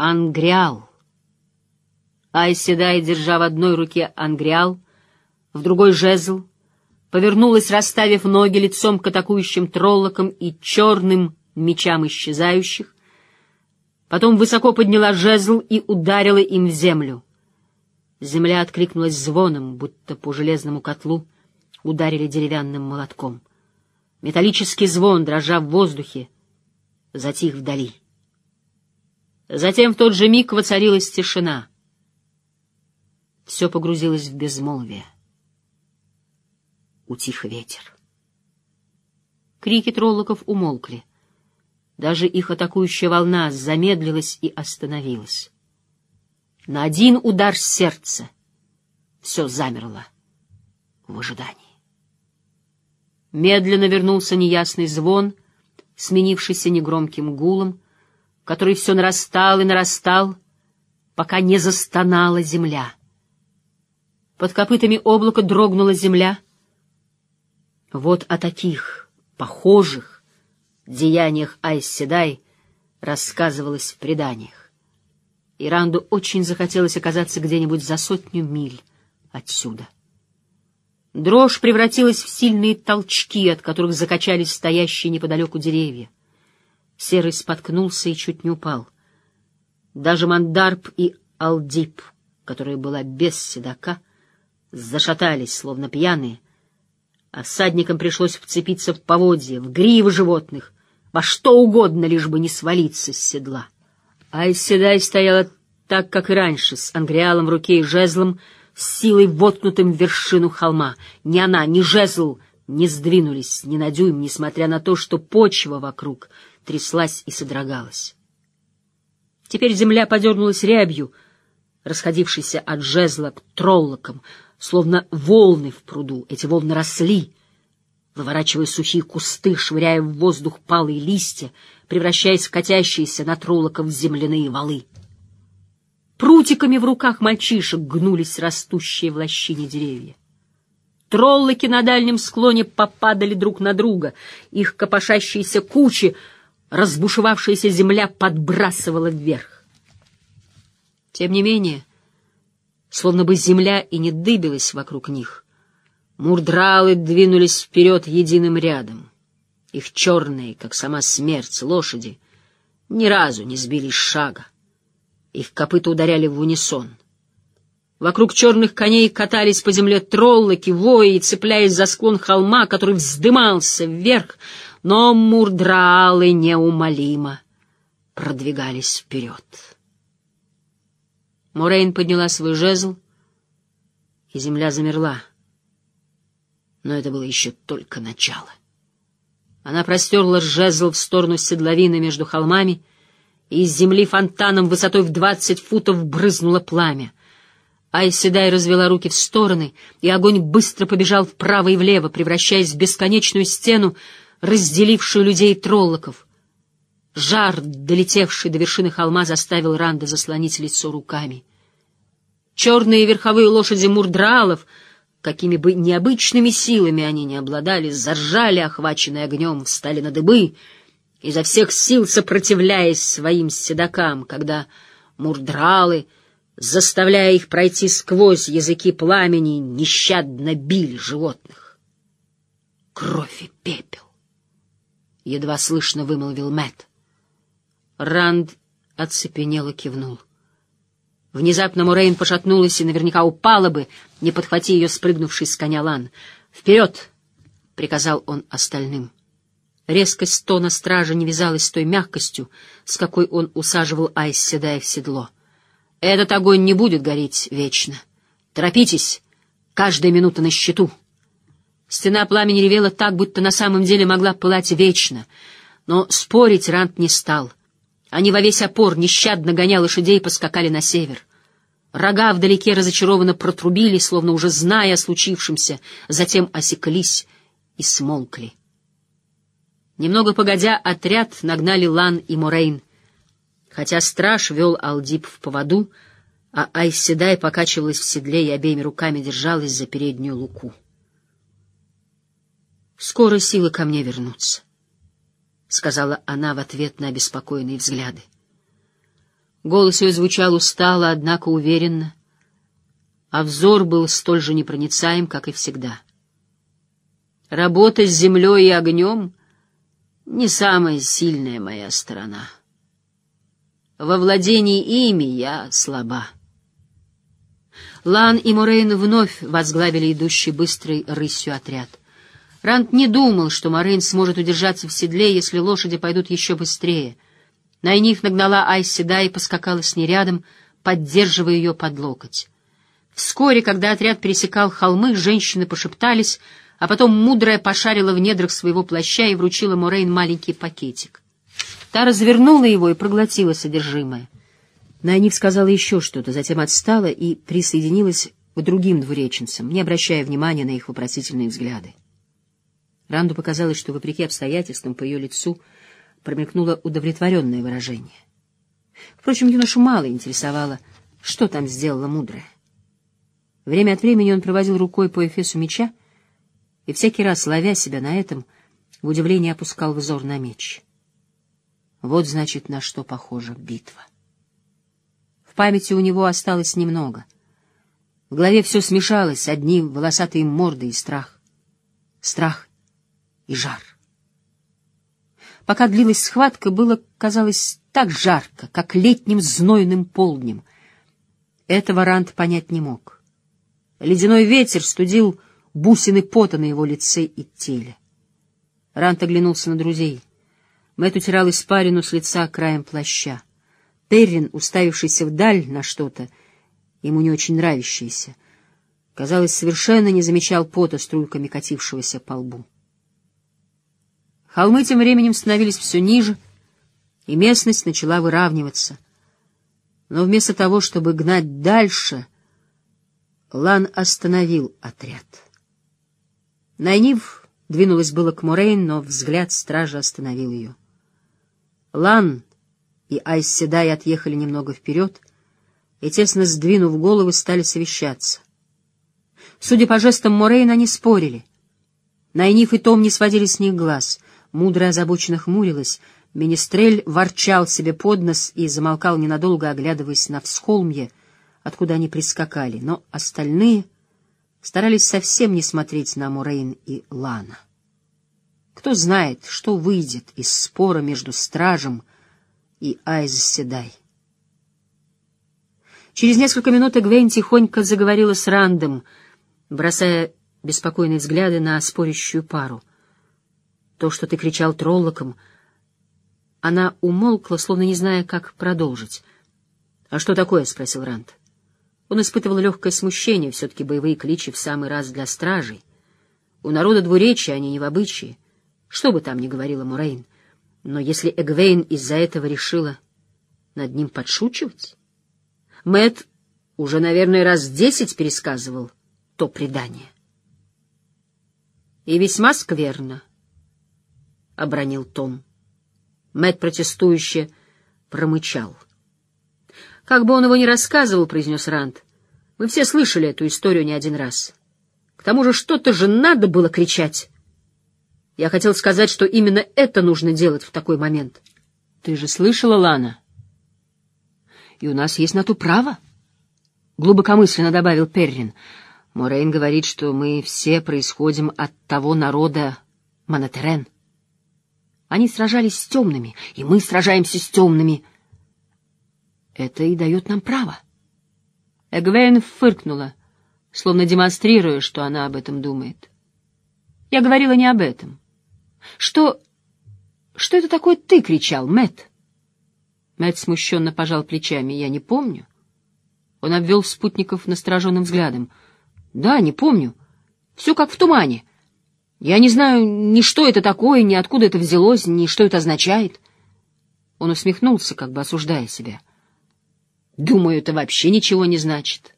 ангриал. Айседай, держа в одной руке ангриал, в другой — жезл, повернулась, расставив ноги лицом к атакующим троллокам и черным мечам исчезающих, потом высоко подняла жезл и ударила им в землю. Земля откликнулась звоном, будто по железному котлу ударили деревянным молотком. Металлический звон, дрожа в воздухе, затих вдали. Затем в тот же миг воцарилась тишина. Все погрузилось в безмолвие. Утих ветер. Крики троллоков умолкли. Даже их атакующая волна замедлилась и остановилась. На один удар сердца все замерло в ожидании. Медленно вернулся неясный звон, сменившийся негромким гулом, который все нарастал и нарастал, пока не застонала земля. Под копытами облака дрогнула земля. Вот о таких, похожих, деяниях Айсседай рассказывалось в преданиях. Иранду очень захотелось оказаться где-нибудь за сотню миль отсюда. Дрожь превратилась в сильные толчки, от которых закачались стоящие неподалеку деревья. Серый споткнулся и чуть не упал. Даже Мандарб и Алдип, которая была без седока, зашатались, словно пьяные, а всадникам пришлось вцепиться в поводья, в гривы животных, во что угодно, лишь бы не свалиться с седла. Айседай стояла так, как и раньше, с ангриалом в руке и жезлом, с силой воткнутым в вершину холма. Ни она, ни жезл не сдвинулись ни на дюйм, несмотря на то, что почва вокруг тряслась и содрогалась. Теперь земля подернулась рябью, расходившейся от жезла к троллокам, словно волны в пруду. Эти волны росли, выворачивая сухие кусты, швыряя в воздух палые листья, превращаясь в катящиеся на троллоков земляные валы. Прутиками в руках мальчишек гнулись растущие в лощине деревья. Троллоки на дальнем склоне попадали друг на друга, их копошащиеся кучи, разбушевавшаяся земля подбрасывала вверх. Тем не менее, словно бы земля и не дыбилась вокруг них, мурдралы двинулись вперед единым рядом. Их черные, как сама смерть, лошади ни разу не сбились шага. Их копыта ударяли в унисон. Вокруг черных коней катались по земле троллоки, вои, цепляясь за склон холма, который вздымался вверх, но мурдралы неумолимо продвигались вперед. Морейн подняла свой жезл, и земля замерла. Но это было еще только начало. Она простерла жезл в сторону седловины между холмами, и из земли фонтаном высотой в двадцать футов брызнуло пламя. Айседай развела руки в стороны, и огонь быстро побежал вправо и влево, превращаясь в бесконечную стену, разделившую людей и троллоков. Жар, долетевший до вершины холма, заставил Ранда заслонить лицо руками. Черные верховые лошади мурдралов, какими бы необычными силами они не обладали, заржали, охваченные огнем, встали на дыбы — изо всех сил сопротивляясь своим седокам, когда мурдралы, заставляя их пройти сквозь языки пламени, нещадно били животных. Кровь и пепел. Едва слышно вымолвил Мэт. Ранд оцепенел и кивнул. Внезапно Мурейн пошатнулась и наверняка упала бы, не подхвати ее спрыгнувший с коня Лан. «Вперед!» — приказал он остальным. Резкость тона стража не вязалась с той мягкостью, с какой он усаживал Айс, седая в седло. «Этот огонь не будет гореть вечно. Торопитесь, каждая минута на счету». Стена пламени ревела так, будто на самом деле могла пылать вечно, но спорить Рант не стал. Они во весь опор, нещадно гоня лошадей, поскакали на север. Рога вдалеке разочарованно протрубили, словно уже зная о случившемся, затем осеклись и смолкли. Немного погодя, отряд нагнали Лан и Морейн. Хотя страж вел Алдип в поводу, а Айседай покачивалась в седле и обеими руками держалась за переднюю луку. «Скоро силы ко мне вернутся», — сказала она в ответ на обеспокоенные взгляды. Голос ее звучал устало, однако уверенно, а взор был столь же непроницаем, как и всегда. Работа с землей и огнем — не самая сильная моя сторона. Во владении ими я слаба. Лан и Морейн вновь возглавили идущий быстрой рысью отряд. Ранд не думал, что Морейн сможет удержаться в седле, если лошади пойдут еще быстрее. Найнив нагнала Айз Седай и поскакала с ней рядом, поддерживая ее под локоть. Вскоре, когда отряд пересекал холмы, женщины пошептались — а потом мудрая пошарила в недрах своего плаща и вручила Морейн маленький пакетик. Та развернула его и проглотила содержимое. Найниф сказала еще что-то, затем отстала и присоединилась к другим двуреченцам, не обращая внимания на их вопросительные взгляды. Ранду показалось, что, вопреки обстоятельствам, по ее лицу промелькнуло удовлетворенное выражение. Впрочем, юношу мало интересовало, что там сделала мудрая. Время от времени он проводил рукой по эфесу меча, и всякий раз, ловя себя на этом, в удивлении опускал взор на меч. Вот, значит, на что похожа битва. В памяти у него осталось немного. В голове все смешалось, одни волосатые морды и страх. Страх и жар. Пока длилась схватка, было, казалось, так жарко, как летним знойным полднем. Этого Рант понять не мог. Ледяной ветер студил бусины пота на его лице и теле. Рант оглянулся на друзей. Мэтт утирал испарину с лица краем плаща. Перрин, уставившийся вдаль на что-то, ему не очень нравящееся, казалось, совершенно не замечал пота струйками катившегося по лбу. Холмы тем временем становились все ниже, и местность начала выравниваться. Но вместо того, чтобы гнать дальше, Лан остановил отряд. Найнив двинулась было к Морейн, но взгляд стража остановил ее. Лан и Айз Седай отъехали немного вперед, и, тесно сдвинув головы, стали совещаться. Судя по жестам Морейн, они спорили. Найнив и Том не сводили с них глаз. Мудрая озабоченно хмурилась. Менестрель ворчал себе под нос и замолкал ненадолго, оглядываясь на всхолмье, откуда они прискакали. Но остальные старались совсем не смотреть на Мурейн и Лана. Кто знает, что выйдет из спора между стражем и Айз Седай. Через несколько минут Эгвейн тихонько заговорила с Рандом, бросая беспокойные взгляды на спорящую пару. То, что ты кричал троллоком, она умолкла, словно не зная, как продолжить. — А что такое? — спросил Ранд. Он испытывал легкое смущение, все-таки боевые кличи в самый раз для стражей. У народа двуречия, они не в обычае. Что бы там ни говорила Мурейн. Но если Эгвейн из-за этого решила над ним подшучивать... Мэт уже, наверное, раз десять пересказывал то предание. И весьма скверно, — обронил Том. Мэт протестующе промычал — как бы он его ни рассказывал, — произнес Ранд, — мы все слышали эту историю не один раз. К тому же что-то же надо было кричать. Я хотел сказать, что именно это нужно делать в такой момент. Ты же слышала, Лана? И у нас есть на то право, — глубокомысленно добавил Перрин. Морейн говорит, что мы все происходим от того народа Монотерен. Они сражались с темными, и мы сражаемся с темными — это и дает нам право. Эгвейн фыркнула, словно демонстрируя, что она об этом думает. Я говорила не об этом. Что... что это такое ты кричал, Мэт? Мэт смущенно пожал плечами. Я не помню. Он обвел спутников настороженным взглядом. Да, не помню. Все как в тумане. Я не знаю ни что это такое, ни откуда это взялось, ни что это означает. Он усмехнулся, как бы осуждая себя. — Думаю, это вообще ничего не значит.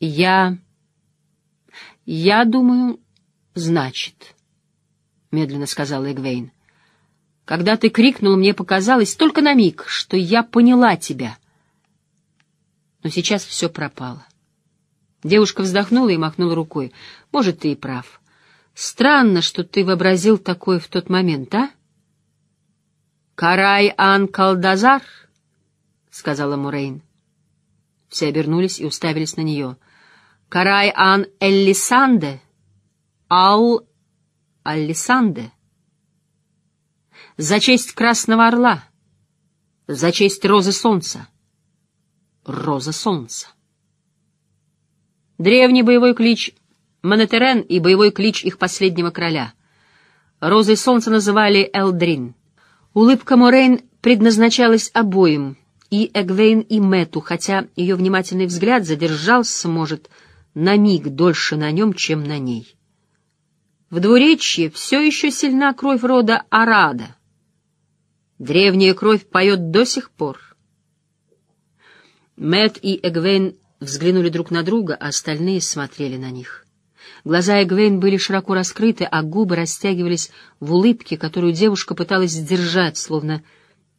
Я... Я думаю, значит, — медленно сказала Эгвейн. Когда ты крикнул, мне показалось только на миг, что я поняла тебя. Но сейчас все пропало. Девушка вздохнула и махнула рукой. Может, ты и прав. Странно, что ты вообразил такое в тот момент, а? Карай Ан Калдазар? — сказала Мурейн. Все обернулись и уставились на нее. «Карай ан Эллисанде, ау Аллисанде. За честь Красного Орла, за честь Розы Солнца, Роза Солнца». Древний боевой клич Монетерен и боевой клич их последнего короля. Розой Солнца называли Элдрин. Улыбка Морейн предназначалась обоим — и Эгвейн, и Мэту, хотя ее внимательный взгляд задержался, может, на миг дольше на нем, чем на ней. В двуречье все еще сильна кровь рода Арада. Древняя кровь поет до сих пор. Мэт и Эгвейн взглянули друг на друга, а остальные смотрели на них. Глаза Эгвейн были широко раскрыты, а губы растягивались в улыбке, которую девушка пыталась сдержать, словно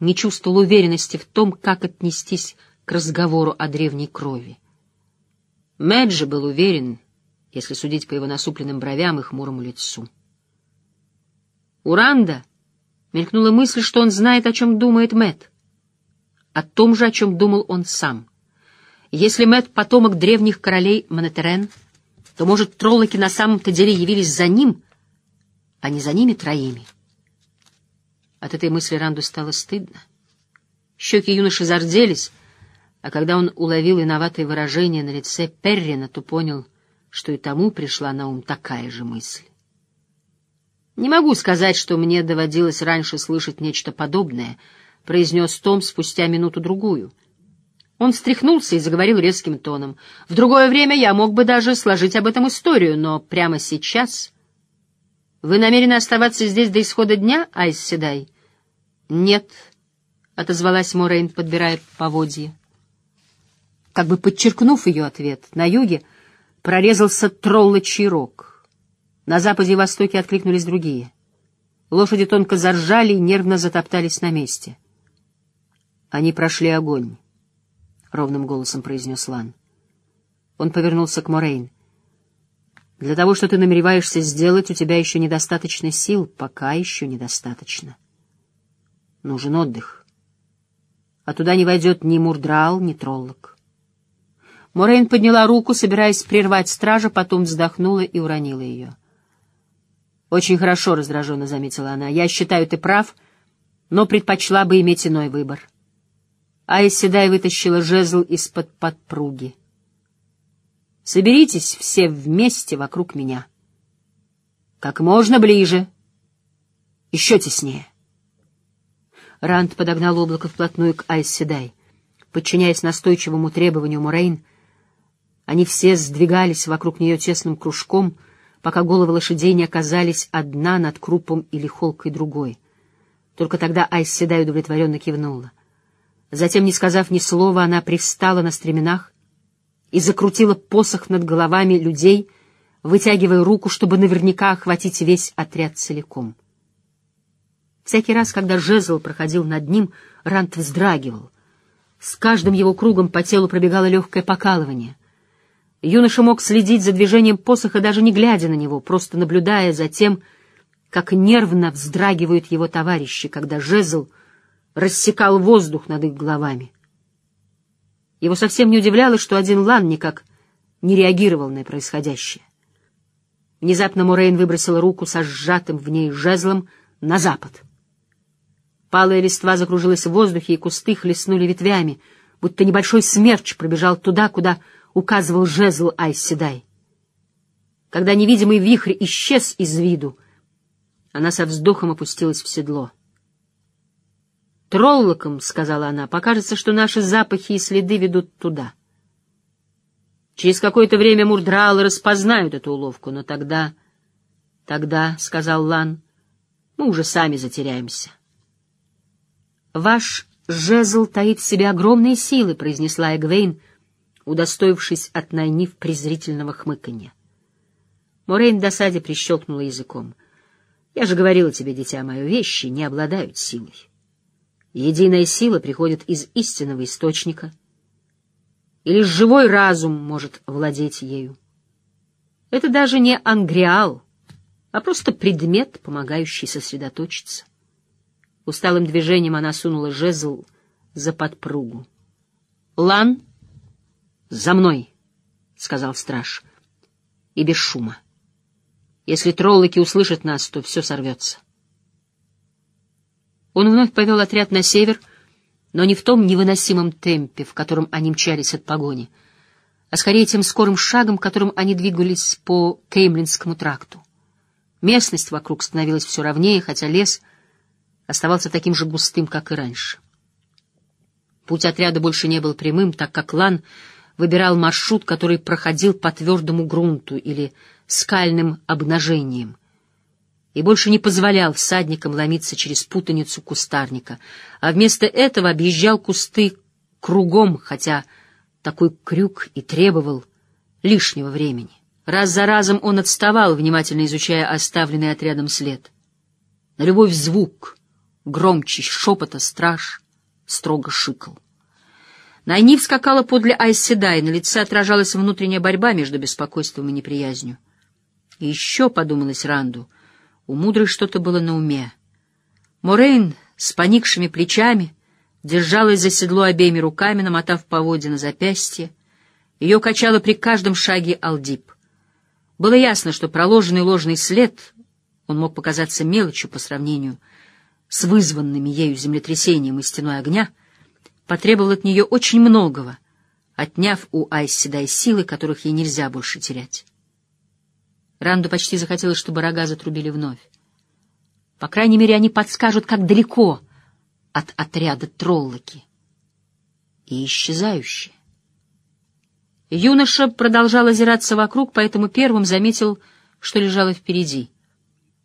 не чувствовал уверенности в том, как отнестись к разговору о древней крови. Мэджи был уверен, если судить по его насупленным бровям и хмурому лицу. У Ранда мелькнула мысль, что он знает, о чем думает Мэт, о том же, о чем думал он сам. Если Мэт потомок древних королей Монетерен, то, может, троллоки на самом-то деле явились за ним, а не за ними троими — от этой мысли Ранду стало стыдно. Щеки юноши зарделись, а когда он уловил виноватое выражение на лице Перрина, то понял, что и тому пришла на ум такая же мысль. «Не могу сказать, что мне доводилось раньше слышать нечто подобное», — произнес Том спустя минуту-другую. Он встряхнулся и заговорил резким тоном. «В другое время я мог бы даже сложить об этом историю, но прямо сейчас...» Вы намерены оставаться здесь до исхода дня, Айс Седай? Нет, — отозвалась Морейн, подбирая поводья. Как бы подчеркнув ее ответ, на юге прорезался троллочий рог. На западе и востоке откликнулись другие. Лошади тонко заржали и нервно затоптались на месте. Они прошли огонь, — ровным голосом произнес Лан. Он повернулся к Морейн. Для того, что ты намереваешься сделать, у тебя еще недостаточно сил, пока еще недостаточно. Нужен отдых. А туда не войдет ни Мурдрал, ни Троллок. Морейн подняла руку, собираясь прервать стража, потом вздохнула и уронила ее. «Очень хорошо», — раздраженно заметила она. «Я считаю, ты прав, но предпочла бы иметь иной выбор». Айс Седай вытащила жезл из-под подпруги. Соберитесь все вместе вокруг меня. Как можно ближе. Еще теснее. Ранд подогнал облако вплотную к Айсседай. Подчиняясь настойчивому требованию Мурейн, они все сдвигались вокруг нее тесным кружком, пока головы лошадей не оказались одна над крупом или холкой другой. Только тогда Айсседай удовлетворенно кивнула. Затем, не сказав ни слова, она привстала на стременах и закрутила посох над головами людей, вытягивая руку, чтобы наверняка охватить весь отряд целиком. Всякий раз, когда жезл проходил над ним, Рант вздрагивал. С каждым его кругом по телу пробегало легкое покалывание. Юноша мог следить за движением посоха, даже не глядя на него, просто наблюдая за тем, как нервно вздрагивают его товарищи, когда жезл рассекал воздух над их головами. Его совсем не удивляло, что один Лан никак не реагировал на происходящее. Внезапно Мурейн выбросила руку со сжатым в ней жезлом на запад. Палая листва закружилась в воздухе, и кусты хлестнули ветвями, будто небольшой смерч пробежал туда, куда указывал жезл Айседай. Когда невидимый вихрь исчез из виду, она со вздохом опустилась в седло. Троллокам, — сказала она, — покажется, что наши запахи и следы ведут туда. Через какое-то время мурдралы распознают эту уловку, но тогда... Тогда, — сказал Лан, — мы уже сами затеряемся. Ваш жезл таит в себе огромные силы, — произнесла Эгвейн, удостоившись от Найниф презрительного хмыканья. Морейн в досаде прищелкнула языком. — Я же говорила тебе, дитя мое, вещи не обладают силой. Единая сила приходит из истинного источника, и лишь живой разум может владеть ею. Это даже не ангриал, а просто предмет, помогающий сосредоточиться. Усталым движением она сунула жезл за подпругу. Лан, за мной, — сказал страж, — и без шума. Если троллоки услышат нас, то все сорвется. Он вновь повел отряд на север, но не в том невыносимом темпе, в котором они мчались от погони, а скорее тем скорым шагом, которым они двигались по Кеймлинскому тракту. Местность вокруг становилась все ровнее, хотя лес оставался таким же густым, как и раньше. Путь отряда больше не был прямым, так как Лан выбирал маршрут, который проходил по твердому грунту или скальным обнажениям, и больше не позволял всадникам ломиться через путаницу кустарника, а вместо этого объезжал кусты кругом, хотя такой крюк и требовал лишнего времени. Раз за разом он отставал, внимательно изучая оставленный отрядом след. На любой звук, громче шепота страж, строго шикал. Найниф скакала подле Айседа, и на лице отражалась внутренняя борьба между беспокойством и неприязнью. И еще, — подумалось Ранду, — у мудрой что-то было на уме. Морейн с поникшими плечами держалась за седло обеими руками, намотав поводья на запястье. Ее качало при каждом шаге Алдип. Было ясно, что проложенный ложный след, он мог показаться мелочью по сравнению с вызванными ею землетрясением и стеной огня, потребовал от нее очень многого, отняв у Айсседай силы, которых ей нельзя больше терять. Ранду почти захотелось, чтобы рога затрубили вновь. По крайней мере, они подскажут, как далеко от отряда троллоки. И исчезающие. Юноша продолжал озираться вокруг, поэтому первым заметил, что лежало впереди.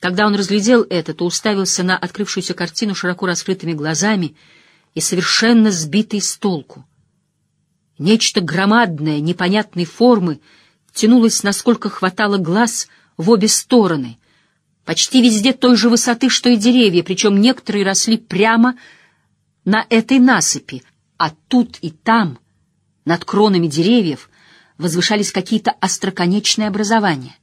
Когда он разглядел это, то уставился на открывшуюся картину широко раскрытыми глазами и совершенно сбитый с толку. Нечто громадное, непонятной формы — тянулась, насколько хватало глаз, в обе стороны, почти везде той же высоты, что и деревья, причем некоторые росли прямо на этой насыпи, а тут и там, над кронами деревьев, возвышались какие-то остроконечные образования.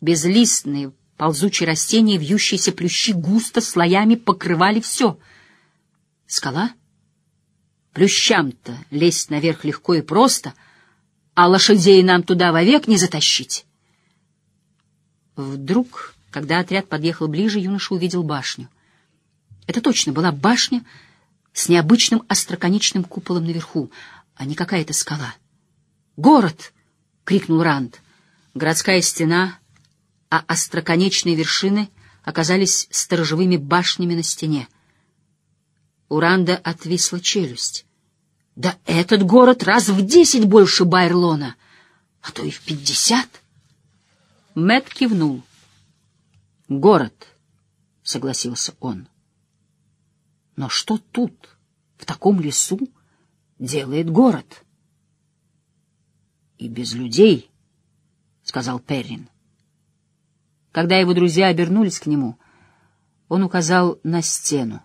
Безлистные, ползучие растения, вьющиеся плющи густо слоями покрывали все. Скала? Плющам-то лезть наверх легко и просто — а лошадей нам туда вовек не затащить. Вдруг, когда отряд подъехал ближе, юноша увидел башню. Это точно была башня с необычным остроконечным куполом наверху, а не какая-то скала. «Город!» — крикнул Ранд. Городская стена, а остроконечные вершины оказались сторожевыми башнями на стене. У Ранда отвисла челюсть. Да этот город раз в десять больше Байрлона, а то и в пятьдесят. Мэт кивнул. Город, согласился он. Но что тут, в таком лесу, делает город? И без людей, сказал Перрин. Когда его друзья обернулись к нему, он указал на стену.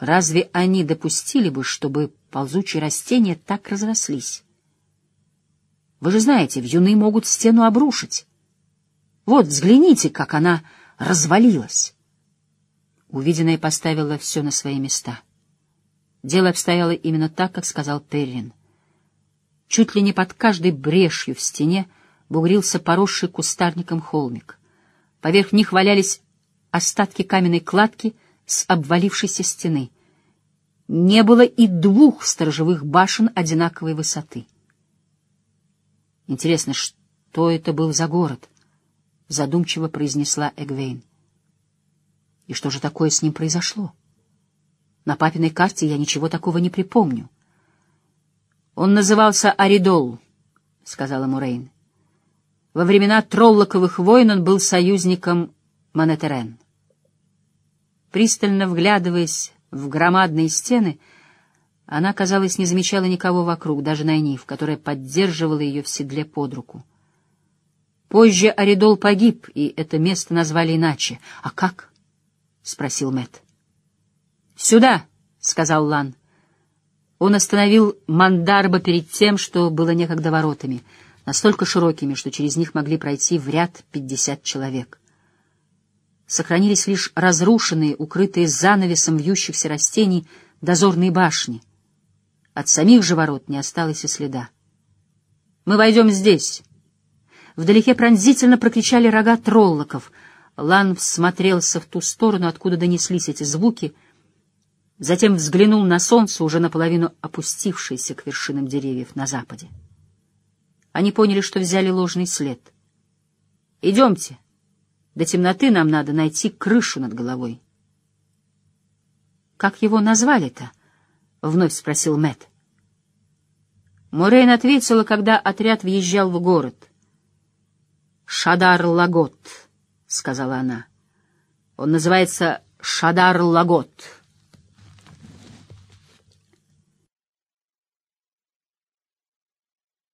Разве они допустили бы, чтобы ползучие растения так разрослись? Вы же знаете, вьюны могут стену обрушить. Вот, взгляните, как она развалилась. Увиденное поставило все на свои места. Дело обстояло именно так, как сказал Перрин. Чуть ли не под каждой брешью в стене бугрился поросший кустарником холмик. Поверх них валялись остатки каменной кладки — с обвалившейся стены. Не было и двух сторожевых башен одинаковой высоты. Интересно, что это был за город? Задумчиво произнесла Эгвейн. И что же такое с ним произошло? На папиной карте я ничего такого не припомню. Он назывался Аридол, — сказала Мурейн. Во времена Троллоковых войн он был союзником Монетерен. Пристально вглядываясь в громадные стены, она, казалось, не замечала никого вокруг, даже Найниф, которая поддерживала ее в седле под руку. Позже Аридол погиб, и это место назвали иначе. — А как? — спросил Мэт. Сюда, — сказал Лан. Он остановил Мандарба перед тем, что было некогда воротами, настолько широкими, что через них могли пройти в ряд пятьдесят человек сохранились лишь разрушенные, укрытые занавесом вьющихся растений, дозорные башни. От самих же ворот не осталось и следа. «Мы войдем здесь!» Вдалеке пронзительно прокричали рога троллоков. Лан всмотрелся в ту сторону, откуда донеслись эти звуки, затем взглянул на солнце, уже наполовину опустившееся к вершинам деревьев на западе. Они поняли, что взяли ложный след. «Идемте. До темноты нам надо найти крышу над головой». «Как его назвали-то?» — вновь спросил Мэтт. Морейн ответила, когда отряд въезжал в город. «Шадар-Лагот», — сказала она. «Он называется Шадар-Лагот».